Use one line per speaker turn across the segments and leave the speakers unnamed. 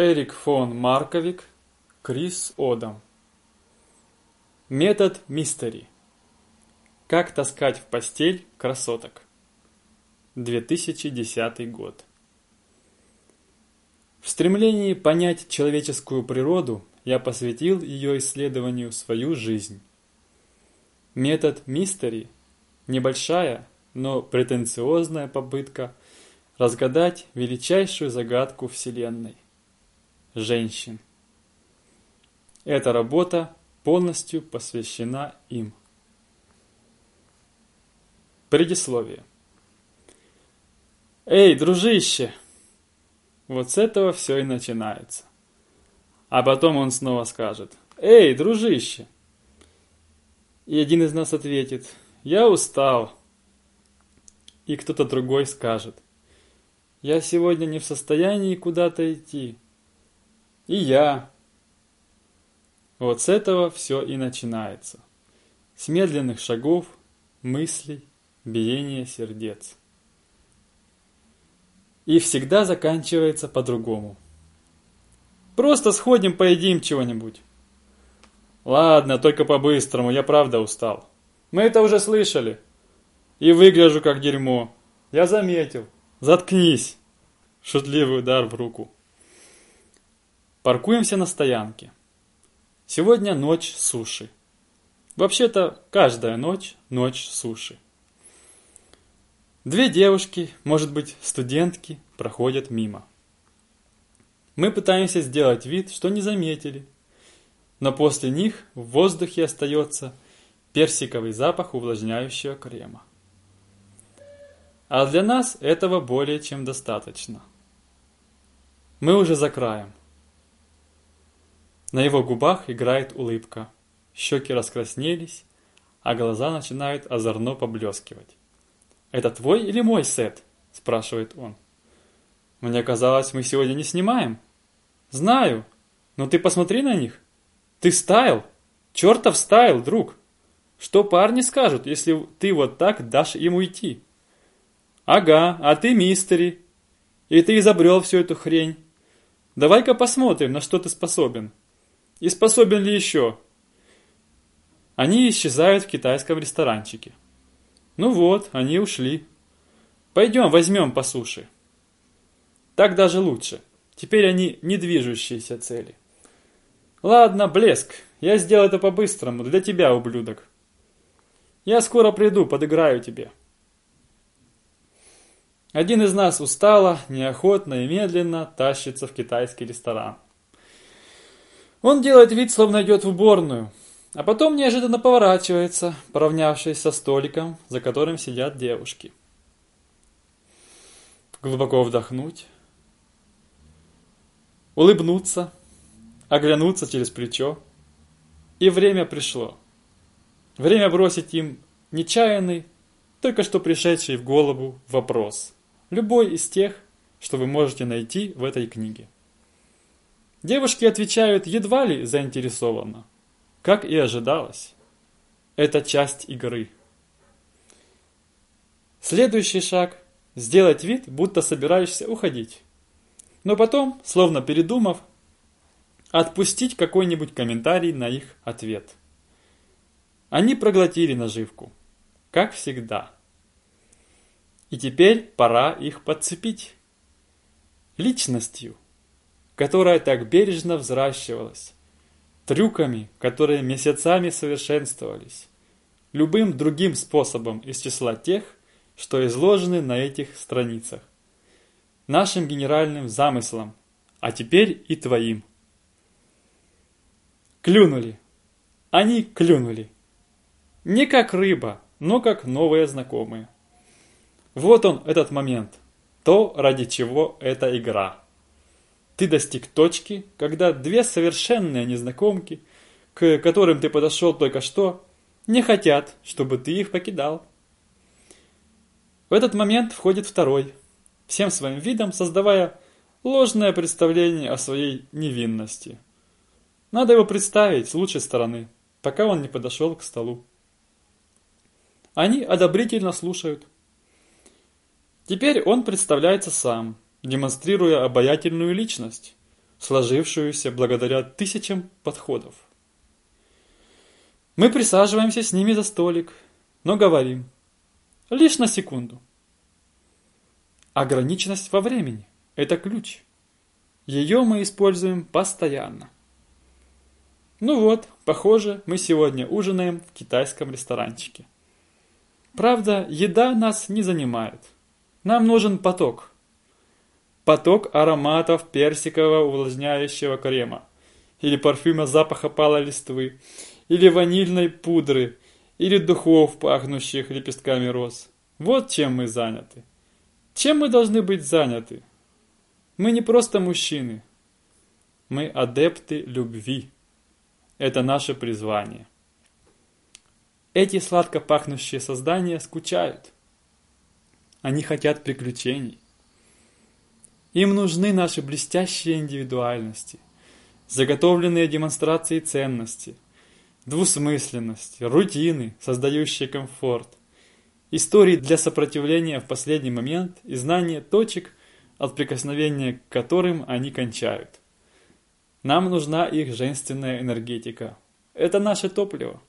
Эрик фон Марковик, Крис Одам. Метод Мистери. Как таскать в постель красоток. 2010 год. В стремлении понять человеческую природу я посвятил ее исследованию свою жизнь. Метод Мистери – небольшая, но претенциозная попытка разгадать величайшую загадку Вселенной – женщин. Эта работа полностью посвящена им. Предисловие. Эй, дружище! Вот с этого все и начинается. А потом он снова скажет, эй, дружище! И один из нас ответит, я устал. И кто-то другой скажет, я сегодня не в состоянии куда-то идти. И я. Вот с этого все и начинается. С медленных шагов, мыслей, биения сердец. И всегда заканчивается по-другому. Просто сходим, поедим чего-нибудь. Ладно, только по-быстрому, я правда устал. Мы это уже слышали. И выгляжу как дерьмо. Я заметил. Заткнись. Шутливый удар в руку. Паркуемся на стоянке. Сегодня ночь суши. Вообще-то каждая ночь – ночь суши. Две девушки, может быть студентки, проходят мимо. Мы пытаемся сделать вид, что не заметили, но после них в воздухе остается персиковый запах увлажняющего крема. А для нас этого более чем достаточно. Мы уже за краем. На его губах играет улыбка. Щеки раскраснелись, а глаза начинают озорно поблескивать. «Это твой или мой сет?» – спрашивает он. «Мне казалось, мы сегодня не снимаем». «Знаю, но ты посмотри на них. Ты стайл, чертов стайл, друг. Что парни скажут, если ты вот так дашь им уйти?» «Ага, а ты мистери. И ты изобрел всю эту хрень. Давай-ка посмотрим, на что ты способен». И способен ли еще? Они исчезают в китайском ресторанчике. Ну вот, они ушли. Пойдем возьмем по суше. Так даже лучше. Теперь они не движущиеся цели. Ладно, блеск. Я сделал это по-быстрому. Для тебя, ублюдок. Я скоро приду, подыграю тебе. Один из нас устало, неохотно и медленно тащится в китайский ресторан. Он делает вид, словно идет в уборную, а потом неожиданно поворачивается, поравнявшись со столиком, за которым сидят девушки. Глубоко вдохнуть, улыбнуться, оглянуться через плечо. И время пришло. Время бросить им нечаянный, только что пришедший в голову вопрос. Любой из тех, что вы можете найти в этой книге. Девушки отвечают едва ли заинтересованно, как и ожидалось. Это часть игры. Следующий шаг – сделать вид, будто собираешься уходить. Но потом, словно передумав, отпустить какой-нибудь комментарий на их ответ. Они проглотили наживку, как всегда. И теперь пора их подцепить. Личностью – которая так бережно взращивалась, трюками, которые месяцами совершенствовались, любым другим способом из числа тех, что изложены на этих страницах, нашим генеральным замыслом, а теперь и твоим. Клюнули. Они клюнули. Не как рыба, но как новые знакомые. Вот он, этот момент. То, ради чего эта игра. Ты достиг точки, когда две совершенные незнакомки, к которым ты подошел только что, не хотят, чтобы ты их покидал. В этот момент входит второй, всем своим видом создавая ложное представление о своей невинности. Надо его представить с лучшей стороны, пока он не подошел к столу. Они одобрительно слушают. Теперь он представляется сам – демонстрируя обаятельную личность. сложившуюся благодаря тысячам подходов. Мы присаживаемся с ними за столик, но говорим лишь на секунду. Ограниченность во времени – это ключ. Ее мы используем постоянно. Ну вот, похоже, мы сегодня ужинаем в китайском ресторанчике. Правда, еда нас не занимает. Нам нужен поток. Поток ароматов персикового увлажняющего крема, или парфюма запаха палой листвы, или ванильной пудры, или духов, пахнущих лепестками роз. Вот чем мы заняты. Чем мы должны быть заняты? Мы не просто мужчины. Мы адепты любви. Это наше призвание. Эти сладко пахнущие создания скучают. Они хотят приключений. Им нужны наши блестящие индивидуальности, заготовленные демонстрации ценности, двусмысленности, рутины, создающие комфорт, истории для сопротивления в последний момент и знания точек, от прикосновения к которым они кончают. Нам нужна их женственная энергетика. Это наше топливо.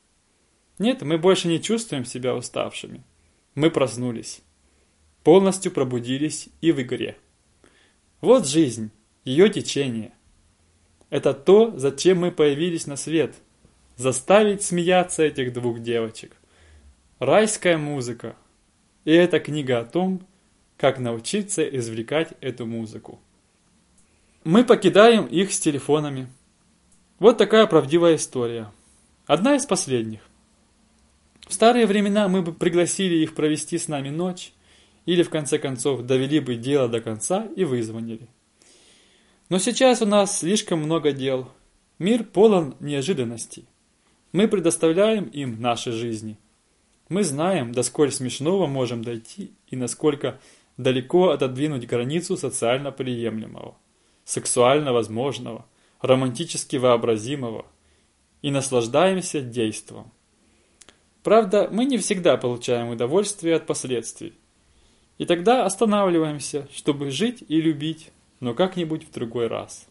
Нет, мы больше не чувствуем себя уставшими. Мы проснулись. Полностью пробудились и в игре. Вот жизнь, ее течение. Это то, зачем мы появились на свет. Заставить смеяться этих двух девочек. Райская музыка. И эта книга о том, как научиться извлекать эту музыку. Мы покидаем их с телефонами. Вот такая правдивая история. Одна из последних. В старые времена мы бы пригласили их провести с нами ночь, или в конце концов довели бы дело до конца и вызвонили. Но сейчас у нас слишком много дел. Мир полон неожиданностей. Мы предоставляем им наши жизни. Мы знаем, до сколь смешного можем дойти и насколько далеко отодвинуть границу социально приемлемого сексуально возможного, романтически вообразимого, и наслаждаемся действом. Правда, мы не всегда получаем удовольствие от последствий. И тогда останавливаемся, чтобы жить и любить, но как-нибудь в другой раз.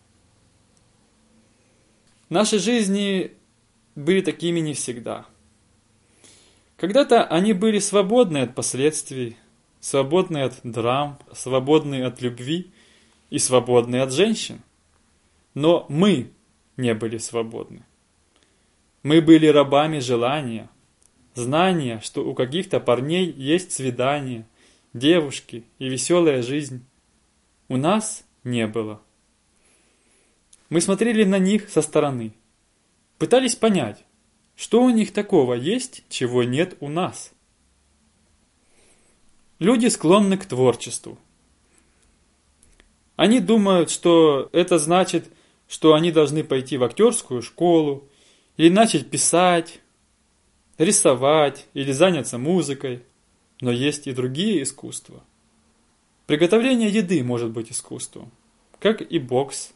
Наши жизни были такими не всегда. Когда-то они были свободны от последствий, свободны от драм, свободны от любви и свободны от женщин. Но мы не были свободны. Мы были рабами желания, знания, что у каких-то парней есть свидание, девушки и веселая жизнь. У нас не было. Мы смотрели на них со стороны, пытались понять, что у них такого есть, чего нет у нас. Люди склонны к творчеству, они думают, что это значит, что они должны пойти в актерскую школу, или начать писать, рисовать, или заняться музыкой. Но есть и другие искусства. Приготовление еды может быть искусством, как и бокс.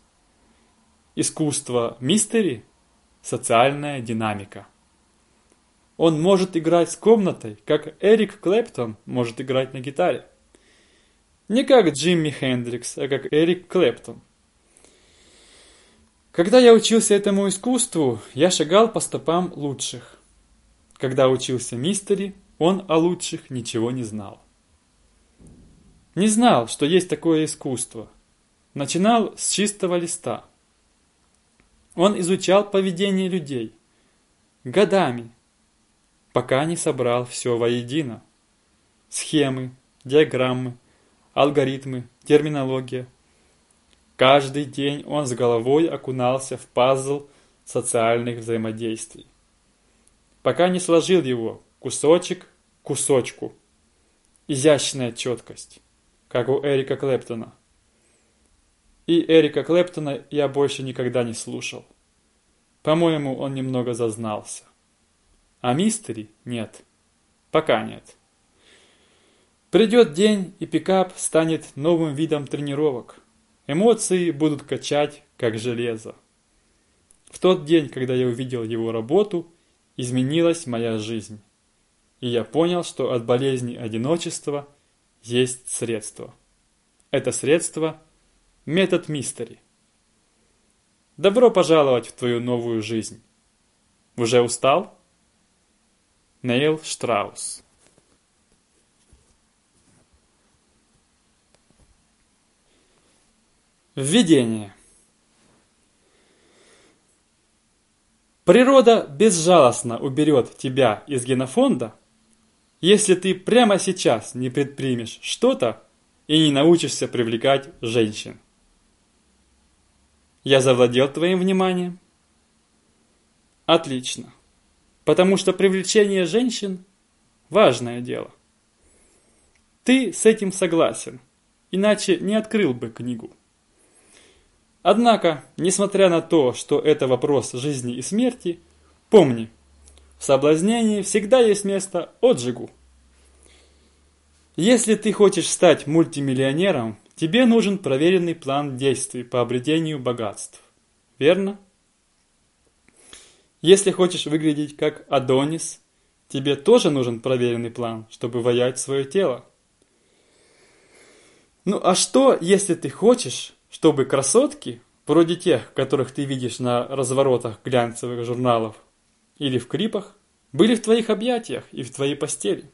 Искусство мистери – социальная динамика. Он может играть с комнатой, как Эрик Клэптон может играть на гитаре. Не как Джимми Хендрикс, а как Эрик Клэптон. Когда я учился этому искусству, я шагал по стопам лучших. Когда учился мистери, он о лучших ничего не знал. Не знал, что есть такое искусство. Начинал с чистого листа. Он изучал поведение людей. Годами. Пока не собрал все воедино. Схемы, диаграммы, алгоритмы, терминология. Каждый день он с головой окунался в пазл социальных взаимодействий. Пока не сложил его кусочек кусочку. Изящная четкость, как у Эрика Клэптона. И Эрика Клэптона я больше никогда не слушал. По-моему, он немного зазнался. А мистери нет. Пока нет. Придет день, и пикап станет новым видом тренировок. Эмоции будут качать, как железо. В тот день, когда я увидел его работу, изменилась моя жизнь. И я понял, что от болезни одиночества есть средство. Это средство – метод мистери. Добро пожаловать в твою новую жизнь. Уже устал? Нейл Штраус Введение Природа безжалостно уберет тебя из генофонда, если ты прямо сейчас не предпримешь что-то и не научишься привлекать женщин. Я завладел твоим вниманием? Отлично. Потому что привлечение женщин – важное дело. Ты с этим согласен, иначе не открыл бы книгу. Однако, несмотря на то, что это вопрос жизни и смерти, помни, в соблазнении всегда есть место отжигу. Если ты хочешь стать мультимиллионером, тебе нужен проверенный план действий по обретению богатств. Верно? Если хочешь выглядеть как Адонис, тебе тоже нужен проверенный план, чтобы воять свое тело. Ну а что, если ты хочешь, чтобы красотки, вроде тех, которых ты видишь на разворотах глянцевых журналов или в клипах, были в твоих объятиях и в твоей постели?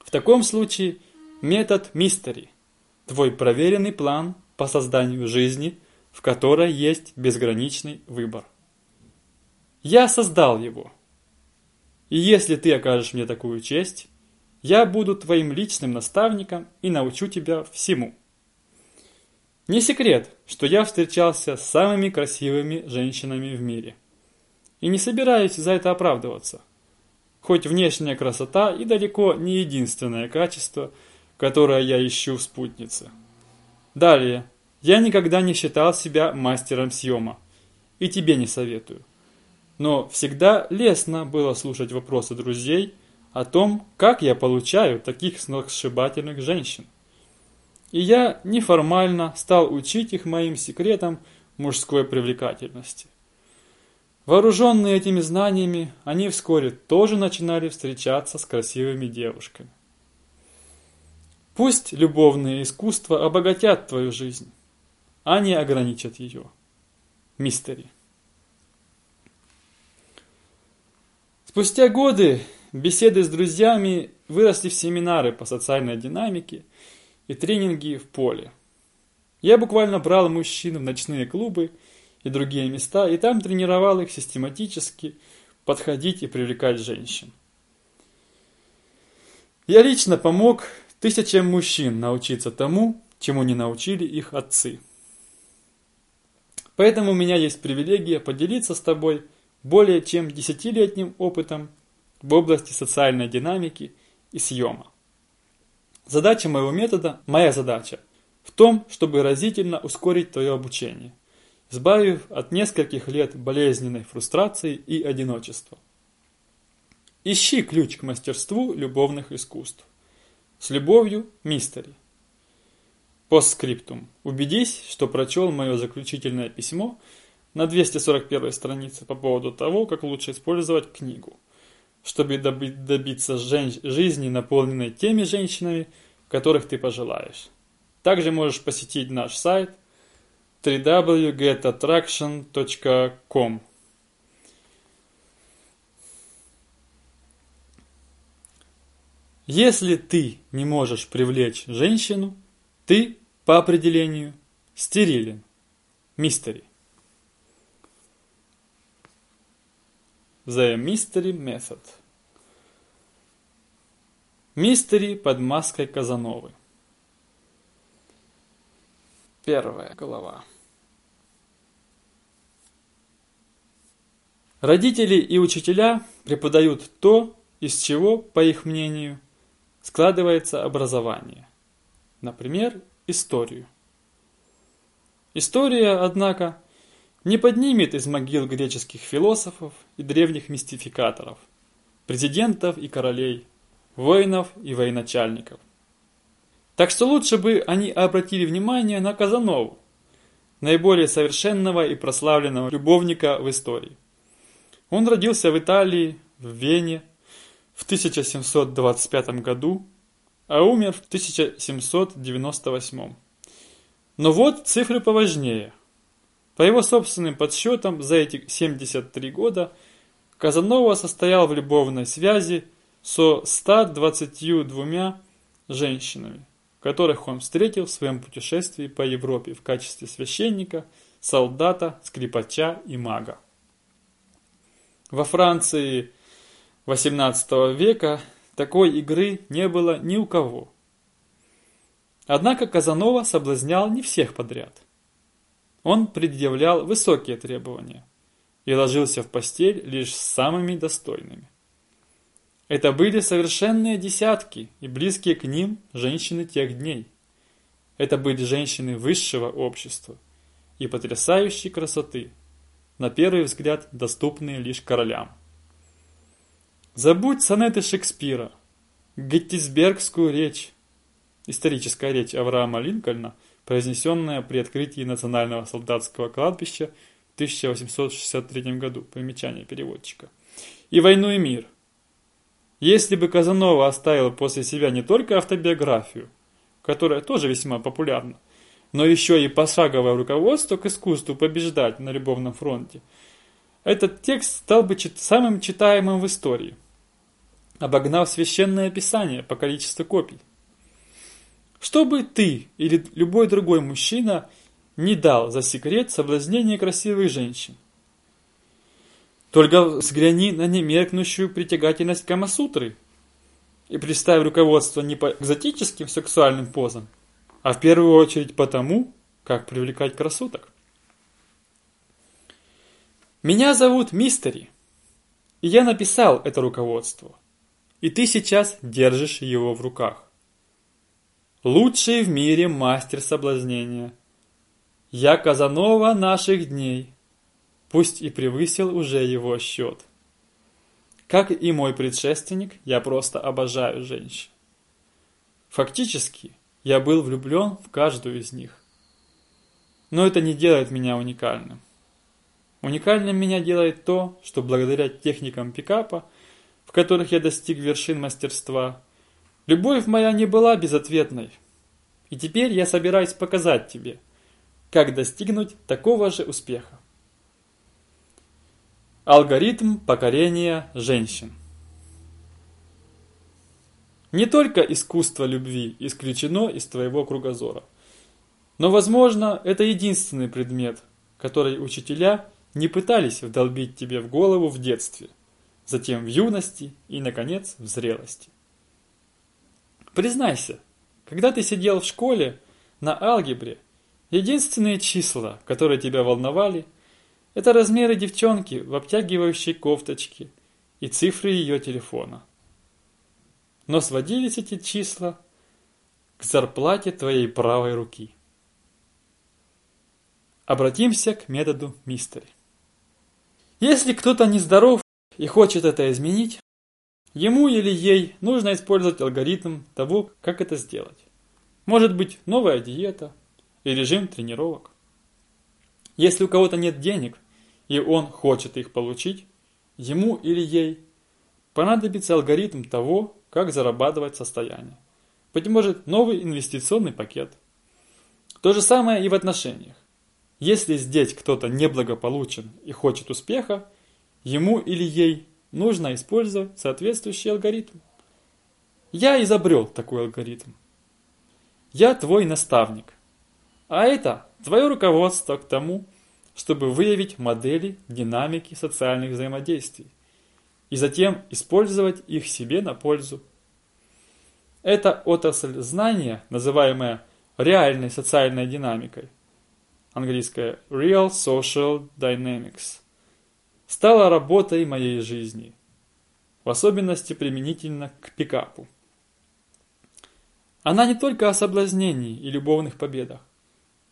В таком случае метод мистери – твой проверенный план по созданию жизни, в которой есть безграничный выбор. Я создал его. И если ты окажешь мне такую честь, я буду твоим личным наставником и научу тебя всему. Не секрет, что я встречался с самыми красивыми женщинами в мире. И не собираюсь за это оправдываться. Хоть внешняя красота и далеко не единственное качество, которое я ищу в спутнице. Далее, я никогда не считал себя мастером съема. И тебе не советую но всегда лестно было слушать вопросы друзей о том, как я получаю таких сногсшибательных женщин. И я неформально стал учить их моим секретам мужской привлекательности. Вооруженные этими знаниями, они вскоре тоже начинали встречаться с красивыми девушками. Пусть любовные искусства обогатят твою жизнь, а не ограничат ее. Мистери. Спустя годы беседы с друзьями выросли в семинары по социальной динамике и тренинги в поле. Я буквально брал мужчин в ночные клубы и другие места, и там тренировал их систематически подходить и привлекать женщин. Я лично помог тысячам мужчин научиться тому, чему не научили их отцы. Поэтому у меня есть привилегия поделиться с тобой – более чем десятилетним опытом в области социальной динамики и съема. Задача моего метода, моя задача, в том, чтобы разительно ускорить твое обучение, избавив от нескольких лет болезненной фрустрации и одиночества. Ищи ключ к мастерству любовных искусств. С любовью, мистери. Постскриптум. Убедись, что прочел мое заключительное письмо – на 241 странице по поводу того, как лучше использовать книгу, чтобы добиться жизни, наполненной теми женщинами, которых ты пожелаешь. Также можешь посетить наш сайт www.getattraction.com Если ты не можешь привлечь женщину, ты, по определению, стерилен. Мистери. The Mystery Method. Мистери под маской Казановы. Первая глава. Родители и учителя преподают то, из чего, по их мнению, складывается образование. Например, историю. История, однако, не поднимет из могил греческих философов и древних мистификаторов, президентов и королей, воинов и военачальников. Так что лучше бы они обратили внимание на Казанову, наиболее совершенного и прославленного любовника в истории. Он родился в Италии, в Вене, в 1725 году, а умер в 1798. Но вот цифры поважнее – По его собственным подсчетам, за эти 73 года Казанова состоял в любовной связи со 122 женщинами, которых он встретил в своем путешествии по Европе в качестве священника, солдата, скрипача и мага. Во Франции XVIII века такой игры не было ни у кого. Однако Казанова соблазнял не всех подряд. Он предъявлял высокие требования и ложился в постель лишь с самыми достойными. Это были совершенные десятки и близкие к ним женщины тех дней. Это были женщины высшего общества и потрясающей красоты, на первый взгляд доступные лишь королям. Забудь сонеты Шекспира, Геттисбергскую речь, историческая речь Авраама Линкольна, произнесенная при открытии Национального солдатского кладбища в 1863 году, примечание переводчика, и «Войну и мир». Если бы Казанова оставил после себя не только автобиографию, которая тоже весьма популярна, но еще и пошаговое руководство к искусству побеждать на любовном фронте, этот текст стал бы самым читаемым в истории обогнав священное писание по количеству копий. Что бы ты или любой другой мужчина не дал за секрет соблазнения красивых женщин? Только взгляни на немеркнущую притягательность Камасутры и представь руководство не по экзотическим сексуальным позам, а в первую очередь по тому, как привлекать красоток. Меня зовут Мистери, и я написал это руководство – и ты сейчас держишь его в руках. Лучший в мире мастер соблазнения. Я Казанова наших дней, пусть и превысил уже его счет. Как и мой предшественник, я просто обожаю женщин. Фактически, я был влюблен в каждую из них. Но это не делает меня уникальным. Уникальным меня делает то, что благодаря техникам пикапа в которых я достиг вершин мастерства. Любовь моя не была безответной. И теперь я собираюсь показать тебе, как достигнуть такого же успеха. Алгоритм покорения женщин. Не только искусство любви исключено из твоего кругозора, но, возможно, это единственный предмет, который учителя не пытались вдолбить тебе в голову в детстве – затем в юности и, наконец, в зрелости. Признайся, когда ты сидел в школе на алгебре, единственные числа, которые тебя волновали, это размеры девчонки в обтягивающей кофточке и цифры ее телефона. Но сводились эти числа к зарплате твоей правой руки. Обратимся к методу мистери. Если кто-то нездоров и хочет это изменить, ему или ей нужно использовать алгоритм того, как это сделать. Может быть новая диета и режим тренировок. Если у кого-то нет денег, и он хочет их получить, ему или ей понадобится алгоритм того, как зарабатывать состояние. Быть может, новый инвестиционный пакет. То же самое и в отношениях. Если здесь кто-то неблагополучен и хочет успеха, Ему или ей нужно использовать соответствующий алгоритм. Я изобрел такой алгоритм. Я твой наставник. А это твое руководство к тому, чтобы выявить модели динамики социальных взаимодействий и затем использовать их себе на пользу. Это отрасль знания, называемая реальной социальной динамикой, английское Real Social Dynamics – стала работой моей жизни, в особенности применительно к пикапу. Она не только о соблазнении и любовных победах.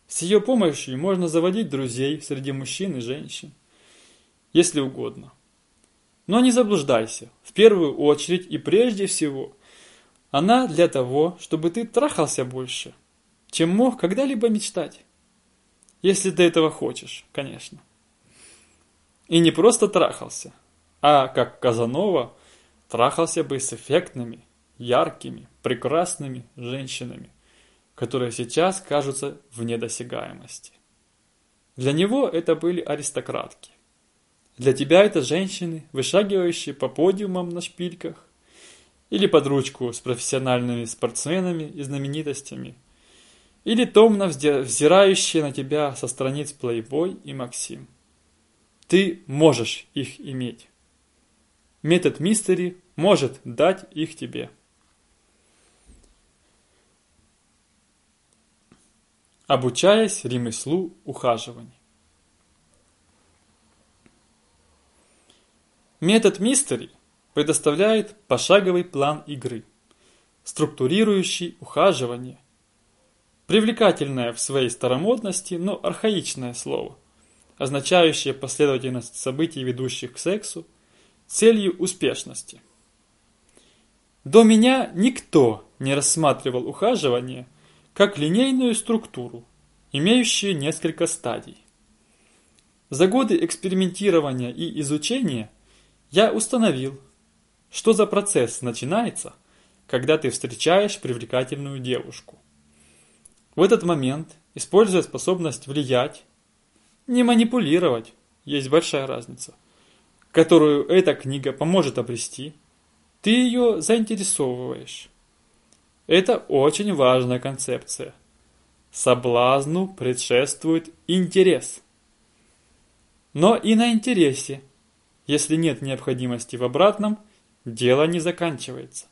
С ее помощью можно заводить друзей среди мужчин и женщин, если угодно. Но не заблуждайся, в первую очередь и прежде всего, она для того, чтобы ты трахался больше, чем мог когда-либо мечтать. Если ты этого хочешь, конечно. И не просто трахался, а, как Казанова, трахался бы с эффектными, яркими, прекрасными женщинами, которые сейчас кажутся вне досягаемости. Для него это были аристократки. Для тебя это женщины, вышагивающие по подиумам на шпильках, или под ручку с профессиональными спортсменами и знаменитостями, или томно взирающие на тебя со страниц Playboy и Максим. Ты можешь их иметь. Метод Мистери может дать их тебе. Обучаясь ремеслу ухаживаний. Метод Мистери предоставляет пошаговый план игры, структурирующий ухаживание. Привлекательное в своей старомодности, но архаичное слово, означающее последовательность событий, ведущих к сексу, целью успешности. До меня никто не рассматривал ухаживание как линейную структуру, имеющую несколько стадий. За годы экспериментирования и изучения я установил, что за процесс начинается, когда ты встречаешь привлекательную девушку. В этот момент, используя способность влиять, не манипулировать, есть большая разница, которую эта книга поможет обрести, ты ее заинтересовываешь. Это очень важная концепция. Соблазну предшествует интерес. Но и на интересе, если нет необходимости в обратном, дело не заканчивается.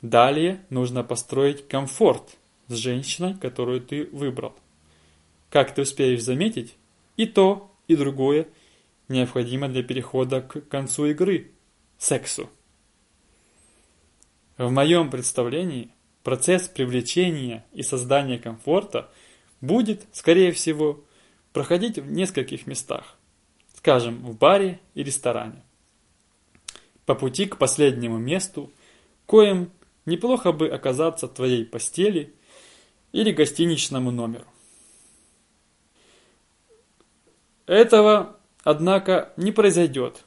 Далее нужно построить комфорт с женщиной, которую ты выбрал. Как ты успеешь заметить, и то, и другое необходимо для перехода к концу игры – сексу. В моем представлении процесс привлечения и создания комфорта будет, скорее всего, проходить в нескольких местах, скажем, в баре и ресторане. По пути к последнему месту, коим неплохо бы оказаться в твоей постели или гостиничному номеру. Этого, однако, не произойдет,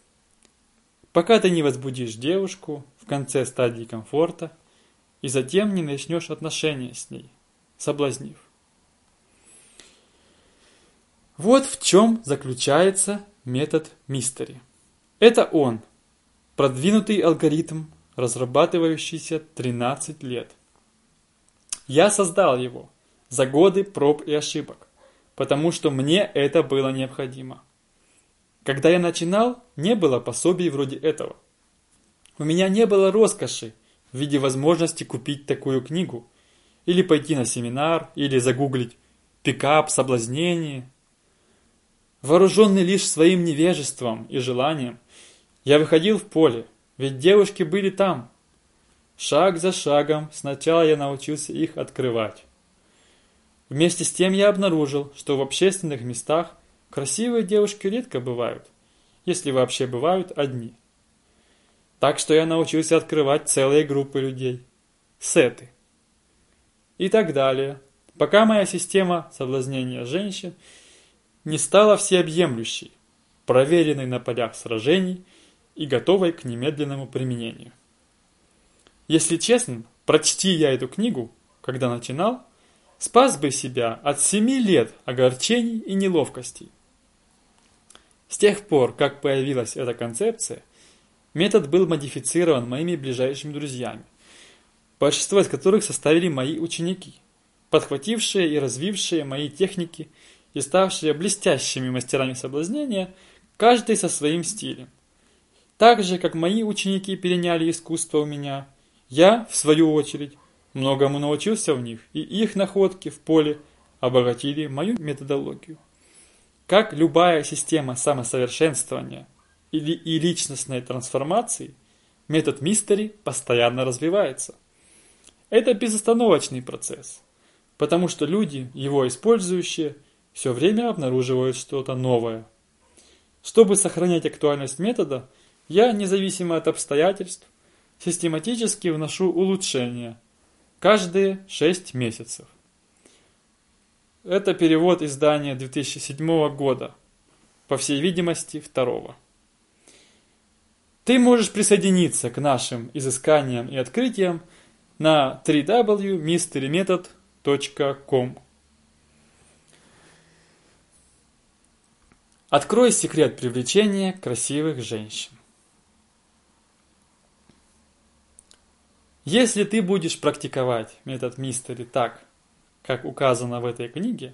пока ты не возбудишь девушку в конце стадии комфорта и затем не начнешь отношения с ней, соблазнив. Вот в чем заключается метод мистери. Это он, продвинутый алгоритм, разрабатывающийся 13 лет. Я создал его за годы проб и ошибок, потому что мне это было необходимо. Когда я начинал, не было пособий вроде этого. У меня не было роскоши в виде возможности купить такую книгу, или пойти на семинар, или загуглить «пикап, соблазнение». Вооруженный лишь своим невежеством и желанием, я выходил в поле, ведь девушки были там. Шаг за шагом сначала я научился их открывать. Вместе с тем я обнаружил, что в общественных местах красивые девушки редко бывают, если вообще бывают одни. Так что я научился открывать целые группы людей. Сеты. И так далее. Пока моя система соблазнения женщин не стала всеобъемлющей, проверенной на полях сражений и готовой к немедленному применению. Если честно, прочти я эту книгу, когда начинал, спас бы себя от семи лет огорчений и неловкостей. С тех пор, как появилась эта концепция, метод был модифицирован моими ближайшими друзьями, большинство из которых составили мои ученики, подхватившие и развившие мои техники и ставшие блестящими мастерами соблазнения, каждый со своим стилем. Так же, как мои ученики переняли искусство у меня, я, в свою очередь, Многому научился в них, и их находки в поле обогатили мою методологию. Как любая система самосовершенствования или и личностной трансформации, метод мистери постоянно развивается. Это безостановочный процесс, потому что люди, его использующие, все время обнаруживают что-то новое. Чтобы сохранять актуальность метода, я, независимо от обстоятельств, систематически вношу улучшения – каждые 6 месяцев. Это перевод издания 2007 года, по всей видимости, второго. Ты можешь присоединиться к нашим изысканиям и открытиям на www.mysterymethod.com. Открой секрет привлечения красивых женщин. Если ты будешь практиковать метод мистери так, как указано в этой книге,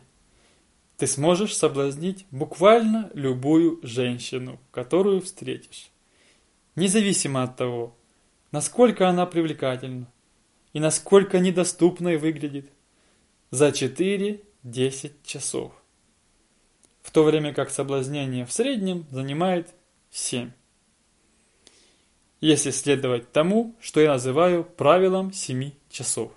ты сможешь соблазнить буквально любую женщину, которую встретишь. Независимо от того, насколько она привлекательна и насколько недоступной выглядит, за 4-10 часов в то время как соблазнение в среднем занимает 7. Если следовать тому, что я называю правилом 7 часов.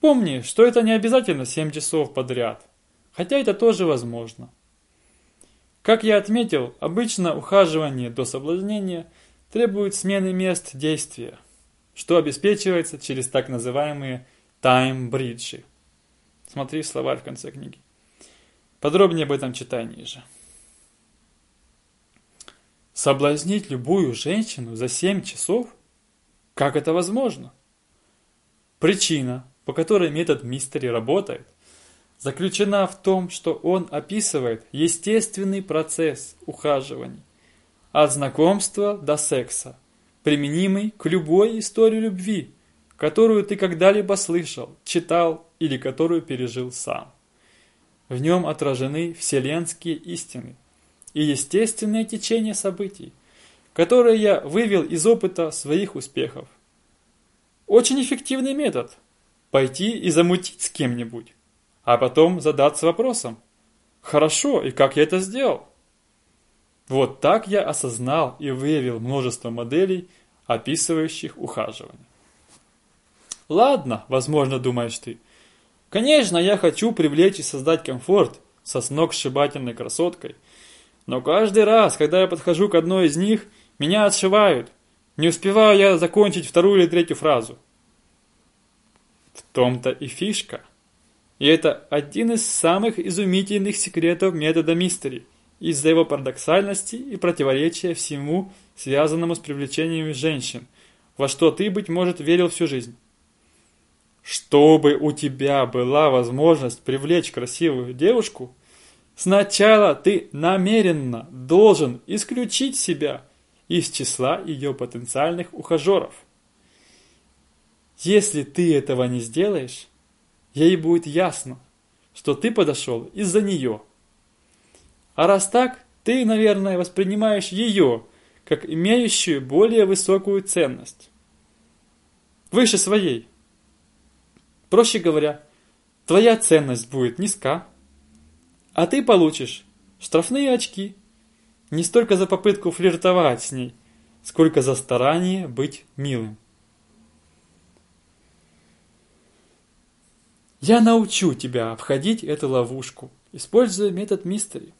Помни, что это не обязательно 7 часов подряд, хотя это тоже возможно. Как я отметил, обычно ухаживание до соблазнения требует смены мест действия, что обеспечивается через так называемые тайм-бриджи. Смотри словарь в конце книги. Подробнее об этом читай ниже. Соблазнить любую женщину за 7 часов? Как это возможно? Причина, по которой метод мистери работает, заключена в том, что он описывает естественный процесс ухаживаний от знакомства до секса, применимый к любой истории любви, которую ты когда-либо слышал, читал или которую пережил сам. В нем отражены вселенские истины и естественное течение событий, которые я вывел из опыта своих успехов. Очень эффективный метод – пойти и замутить с кем-нибудь, а потом задаться вопросом «Хорошо, и как я это сделал?» Вот так я осознал и выявил множество моделей, описывающих ухаживание. Ладно, возможно, думаешь ты, Конечно, я хочу привлечь и создать комфорт со сногсшибательной красоткой. Но каждый раз, когда я подхожу к одной из них, меня отшивают. Не успеваю я закончить вторую или третью фразу. В том-то и фишка. И это один из самых изумительных секретов метода мистери из-за его парадоксальности и противоречия всему, связанному с привлечением женщин, во что ты, быть может, верил всю жизнь. Чтобы у тебя была возможность привлечь красивую девушку, сначала ты намеренно должен исключить себя из числа ее потенциальных ухажеров. Если ты этого не сделаешь, ей будет ясно, что ты подошел из-за нее. А раз так, ты, наверное, воспринимаешь ее как имеющую более высокую ценность. Выше своей. Проще говоря, твоя ценность будет низка, а ты получишь штрафные очки. Не столько за попытку флиртовать с ней, сколько за старание быть милым. Я научу тебя обходить эту ловушку, используя метод мистери.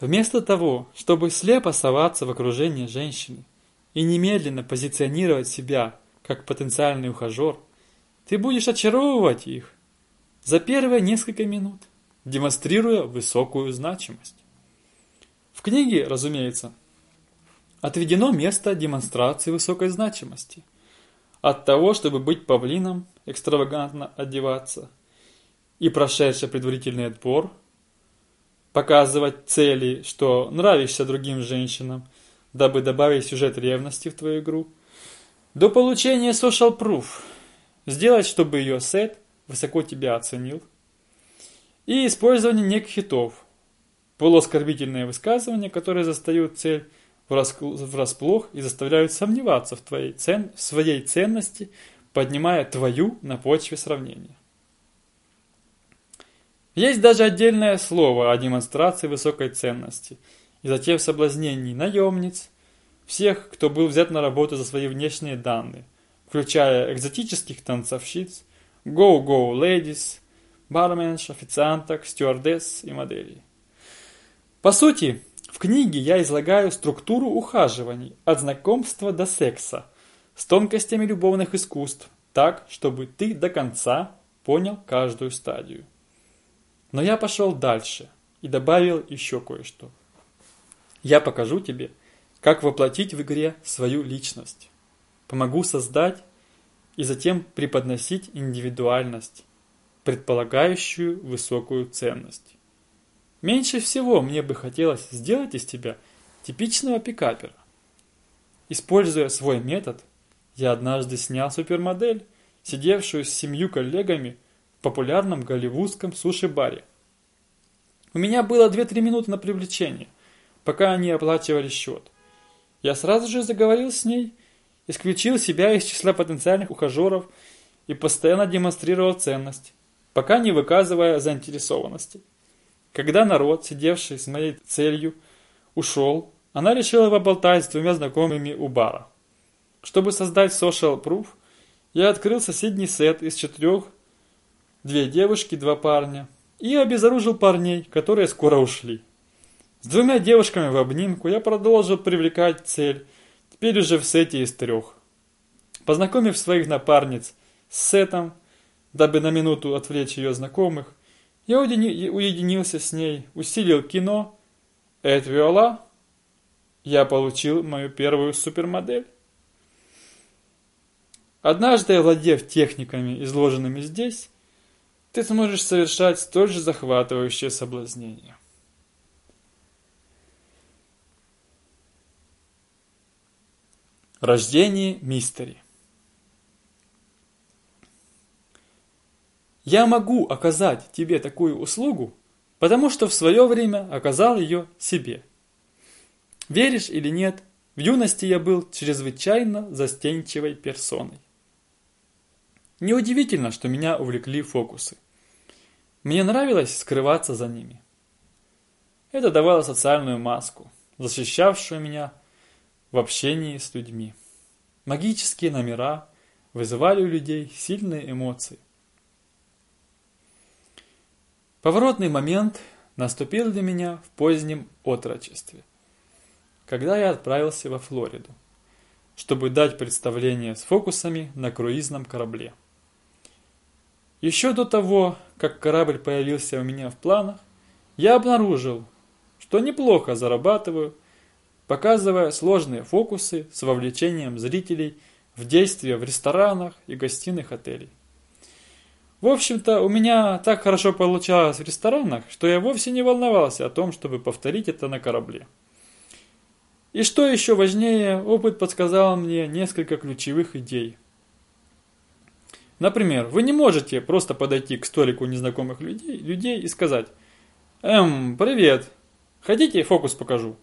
Вместо того, чтобы слепо соваться в окружении женщины и немедленно позиционировать себя как потенциальный ухажер – ты будешь очаровывать их за первые несколько минут, демонстрируя высокую значимость. В книге, разумеется, отведено место демонстрации высокой значимости. От того, чтобы быть павлином, экстравагантно одеваться, и прошедший предварительный отбор, показывать цели, что нравишься другим женщинам, дабы добавить сюжет ревности в твою игру, до получения social proof – сделать, чтобы ее сет высоко тебя оценил, и использование неких хитов, полуоскорбительные высказывания, которые застают цель врасплох и заставляют сомневаться в, твоей цен, в своей ценности, поднимая твою на почве сравнения. Есть даже отдельное слово о демонстрации высокой ценности. И затем соблазнении наемниц, всех, кто был взят на работу за свои внешние данные – включая экзотических танцовщиц, go-go ladies, барменш, официанток, стюардесс и моделей. По сути, в книге я излагаю структуру ухаживаний от знакомства до секса с тонкостями любовных искусств, так, чтобы ты до конца понял каждую стадию. Но я пошел дальше и добавил еще кое-что. Я покажу тебе, как воплотить в игре свою личность помогу создать и затем преподносить индивидуальность, предполагающую высокую ценность. Меньше всего мне бы хотелось сделать из тебя типичного пикапера. Используя свой метод, я однажды снял супермодель, сидевшую с семью коллегами в популярном голливудском суши-баре. У меня было 2-3 минуты на привлечение, пока они оплачивали счет. Я сразу же заговорил с ней, исключил себя из числа потенциальных ухажеров и постоянно демонстрировал ценность, пока не выказывая заинтересованности. Когда народ, сидевший с моей целью, ушел, она решила поболтать с двумя знакомыми у бара. Чтобы создать social proof, я открыл соседний сет из четырех, две девушки, два парня, и обезоружил парней, которые скоро ушли. С двумя девушками в обнимку я продолжил привлекать цель, теперь уже в сете из трех. Познакомив своих напарниц с сетом, дабы на минуту отвлечь ее знакомых, я уединился с ней, усилил кино. Эд Виола, я получил мою первую супермодель. Однажды, овладев техниками, изложенными здесь, ты сможешь совершать столь же захватывающее соблазнение. Рождение мистери Я могу оказать тебе такую услугу, потому что в свое время оказал ее себе. Веришь или нет, в юности я был чрезвычайно застенчивой персоной. Неудивительно, что меня увлекли фокусы. Мне нравилось скрываться за ними. Это давало социальную маску, защищавшую меня в общении с людьми. Магические номера вызывали у людей сильные эмоции. Поворотный момент наступил для меня в позднем отрочестве, когда я отправился во Флориду, чтобы дать представление с фокусами на круизном корабле. Еще до того, как корабль появился у меня в планах, я обнаружил, что неплохо зарабатываю, показывая сложные фокусы с вовлечением зрителей в действия в ресторанах и гостиных отелей. В общем-то, у меня так хорошо получалось в ресторанах, что я вовсе не волновался о том, чтобы повторить это на корабле. И что еще важнее, опыт подсказал мне несколько ключевых идей. Например, вы не можете просто подойти к столику незнакомых людей, людей и сказать «Эм, привет, хотите фокус покажу?»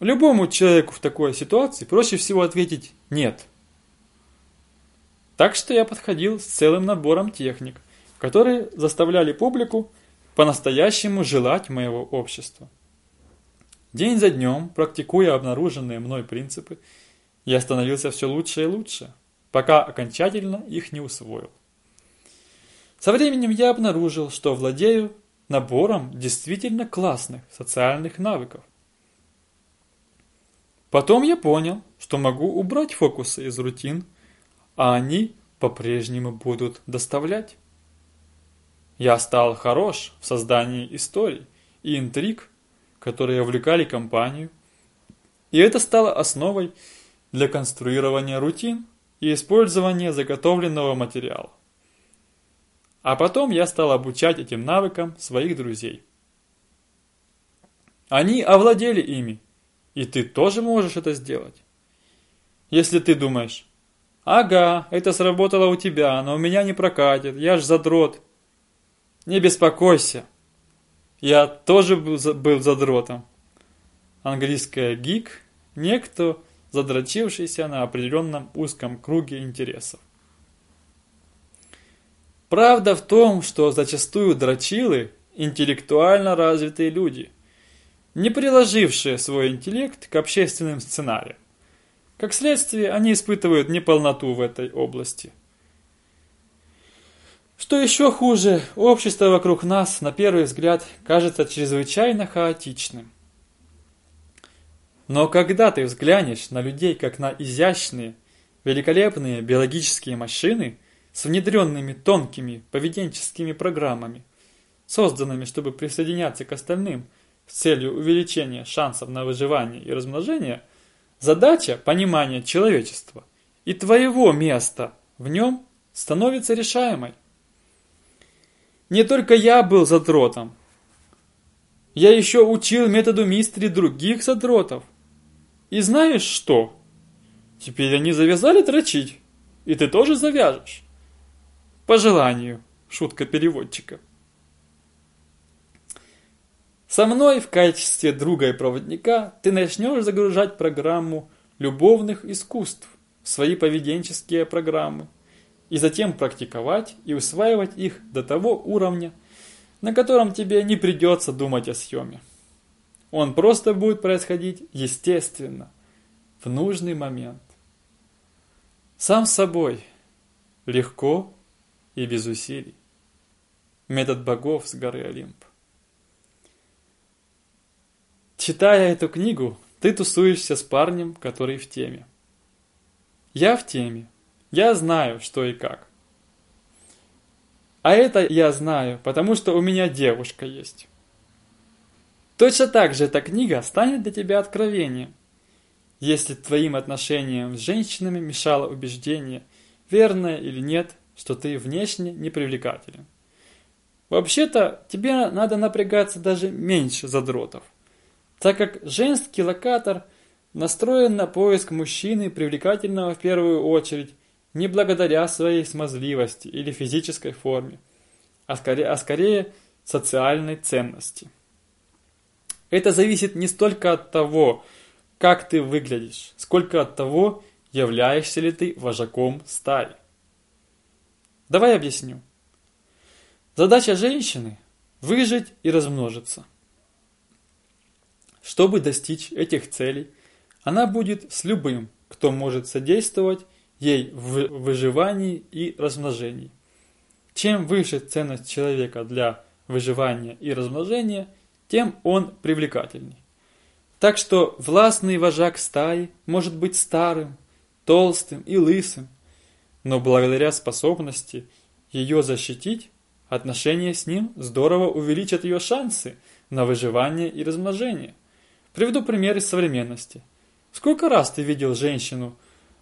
Любому человеку в такой ситуации проще всего ответить «нет». Так что я подходил с целым набором техник, которые заставляли публику по-настоящему желать моего общества. День за днем, практикуя обнаруженные мной принципы, я становился все лучше и лучше, пока окончательно их не усвоил. Со временем я обнаружил, что владею набором действительно классных социальных навыков. Потом я понял, что могу убрать фокусы из рутин а они по-прежнему будут доставлять. Я стал хорош в создании историй и интриг, которые увлекали компанию, и это стало основой для конструирования рутин и использования заготовленного материала. А потом я стал обучать этим навыкам своих друзей. Они овладели ими, и ты тоже можешь это сделать. Если ты думаешь, «Ага, это сработало у тебя, но у меня не прокатит, я ж задрот». «Не беспокойся, я тоже был, задротом». Английская гик – некто, задрочившийся на определенном узком круге интересов. Правда в том, что зачастую дрочилы – интеллектуально развитые люди, не приложившие свой интеллект к общественным сценариям. Как следствие, они испытывают неполноту в этой области. Что еще хуже, общество вокруг нас, на первый взгляд, кажется чрезвычайно хаотичным. Но когда ты взглянешь на людей как на изящные, великолепные биологические машины с внедренными тонкими поведенческими программами, созданными, чтобы присоединяться к остальным с целью увеличения шансов на выживание и размножение – Задача понимания человечества и твоего места в нем становится решаемой. Не только я был задротом, Я еще учил методу мистери других задротов. И знаешь что? Теперь они завязали дрочить, и ты тоже завяжешь. По желанию, шутка переводчика. Со мной в качестве друга и проводника ты начнешь загружать программу любовных искусств в свои поведенческие программы и затем практиковать и усваивать их до того уровня, на котором тебе не придется думать о съеме. Он просто будет происходить естественно, в нужный момент. Сам собой, легко и без усилий. Метод богов с горы Олимп. Читая эту книгу, ты тусуешься с парнем, который в теме. Я в теме. Я знаю, что и как. А это я знаю, потому что у меня девушка есть. Точно так же эта книга станет для тебя откровением. Если твоим отношениям с женщинами мешало убеждение, верное или нет, что ты внешне непривлекателен. Вообще-то тебе надо напрягаться даже меньше задротов, так как женский локатор настроен на поиск мужчины привлекательного в первую очередь не благодаря своей смазливости или физической форме, а скорее, а скорее социальной ценности. Это зависит не столько от того, как ты выглядишь, сколько от того, являешься ли ты вожаком стаи. Давай объясню. Задача женщины – выжить и размножиться. Чтобы достичь этих целей, она будет с любым, кто может содействовать ей в выживании и размножении. Чем выше ценность человека для выживания и размножения, тем он привлекательней. Так что властный вожак стаи может быть старым, толстым и лысым, но благодаря способности ее защитить, отношения с ним здорово увеличат ее шансы на выживание и размножение. Приведу пример из современности. Сколько раз ты видел женщину,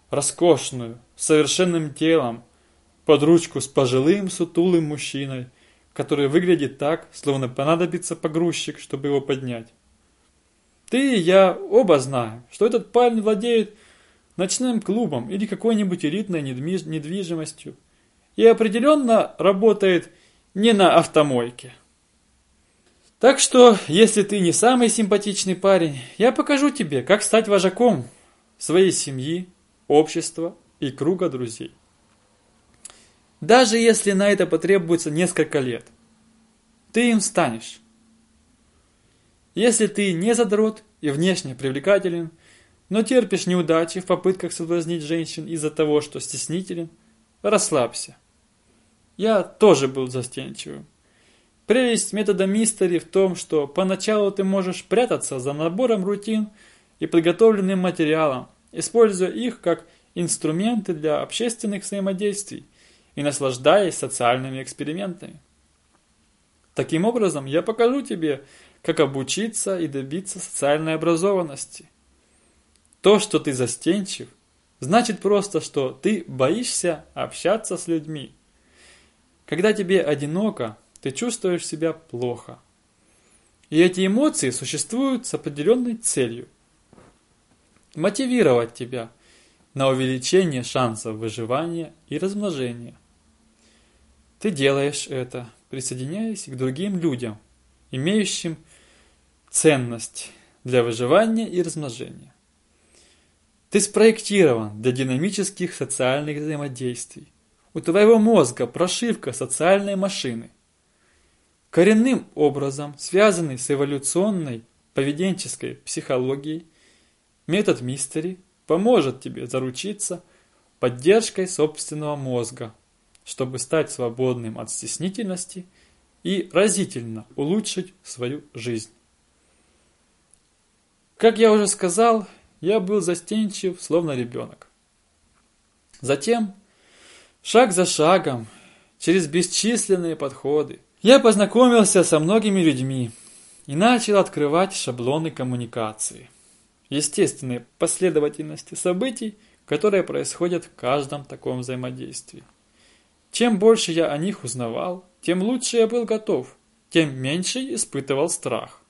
роскошную, совершенным телом, под ручку с пожилым сутулым мужчиной, который выглядит так, словно понадобится погрузчик, чтобы его поднять. Ты и я оба знаем, что этот парень владеет ночным клубом или какой-нибудь элитной недвижимостью и определенно работает не на автомойке. Так что, если ты не самый симпатичный парень, я покажу тебе, как стать вожаком своей семьи, общества и круга друзей. Даже если на это потребуется несколько лет, ты им станешь. Если ты не задрот и внешне привлекателен, но терпишь неудачи в попытках соблазнить женщин из-за того, что стеснителен, расслабься. Я тоже был застенчивым. Прелесть метода мистери в том, что поначалу ты можешь прятаться за набором рутин и подготовленным материалом, используя их как инструменты для общественных взаимодействий и наслаждаясь социальными экспериментами. Таким образом, я покажу тебе, как обучиться и добиться социальной образованности. То, что ты застенчив, значит просто, что ты боишься общаться с людьми. Когда тебе одиноко, ты чувствуешь себя плохо. И эти эмоции существуют с определенной целью мотивировать тебя на увеличение шансов выживания и размножения. Ты делаешь это, присоединяясь к другим людям, имеющим ценность для выживания и размножения. Ты спроектирован для динамических социальных взаимодействий. У твоего мозга прошивка социальной машины. Коренным образом связанный с эволюционной поведенческой психологией Метод Мистери поможет тебе заручиться поддержкой собственного мозга, чтобы стать свободным от стеснительности и разительно улучшить свою жизнь. Как я уже сказал, я был застенчив, словно ребенок. Затем, шаг за шагом, через бесчисленные подходы, я познакомился со многими людьми и начал открывать шаблоны коммуникации естественной последовательности событий, которые происходят в каждом таком взаимодействии. Чем больше я о них узнавал, тем лучше я был готов, тем меньше испытывал страх.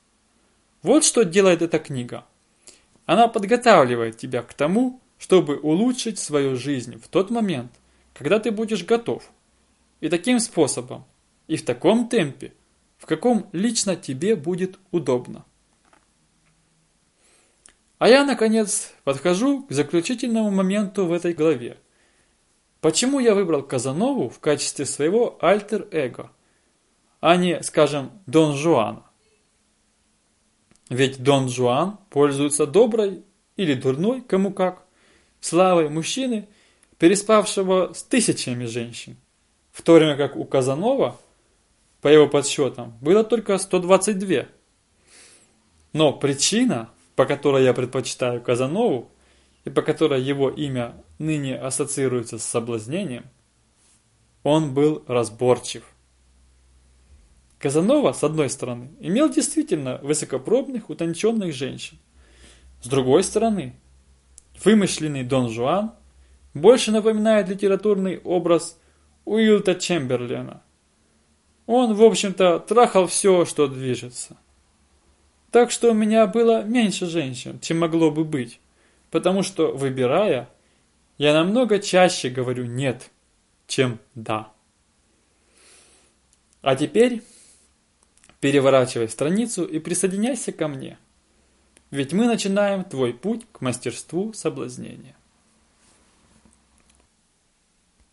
Вот что делает эта книга. Она подготавливает тебя к тому, чтобы улучшить свою жизнь в тот момент, когда ты будешь готов. И таким способом, и в таком темпе, в каком лично тебе будет удобно. А я, наконец, подхожу к заключительному моменту в этой главе. Почему я выбрал Казанову в качестве своего альтер-эго, а не, скажем, Дон Жуана? Ведь Дон Жуан пользуется доброй или дурной, кому как, славой мужчины, переспавшего с тысячами женщин, в то время как у Казанова, по его подсчетам, было только 122. Но причина, по которой я предпочитаю Казанову, и по которой его имя ныне ассоциируется с соблазнением, он был разборчив. Казанова, с одной стороны, имел действительно высокопробных, утонченных женщин. С другой стороны, вымышленный Дон Жуан больше напоминает литературный образ Уилта Чемберлена. Он, в общем-то, трахал все, что движется. Так что у меня было меньше женщин, чем могло бы быть. Потому что, выбирая, я намного чаще говорю «нет», чем «да». А теперь переворачивай страницу и присоединяйся ко мне. Ведь мы начинаем твой путь к мастерству соблазнения.